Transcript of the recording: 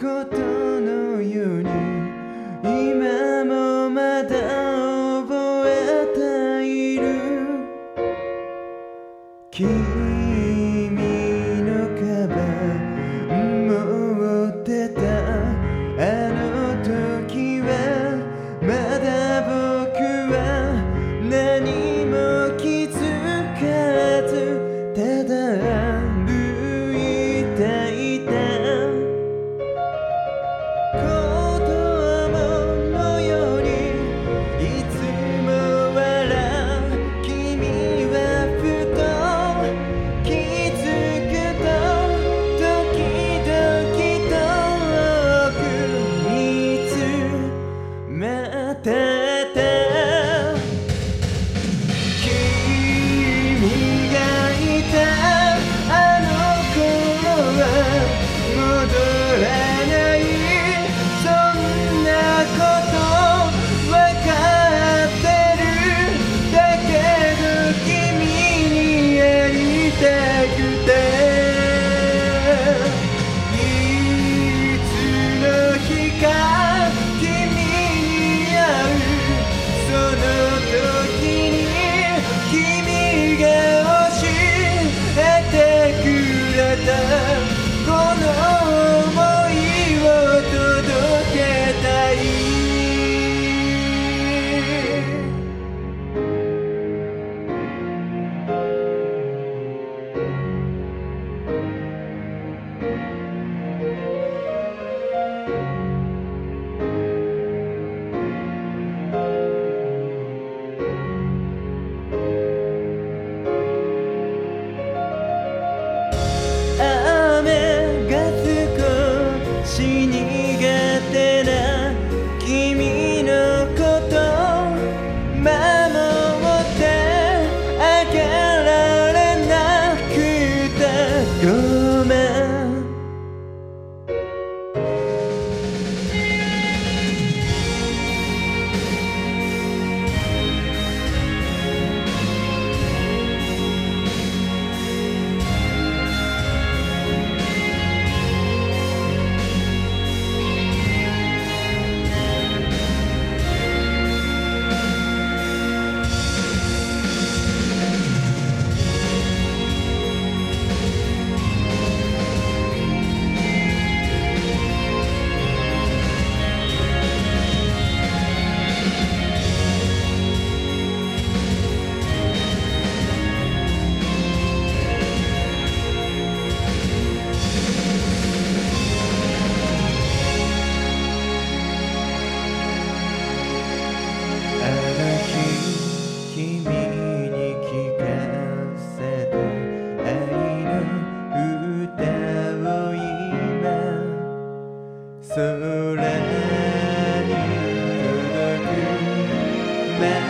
ことのように今もまだ覚えている。君のカバン持ってたあの時はまだ僕は何も気 man.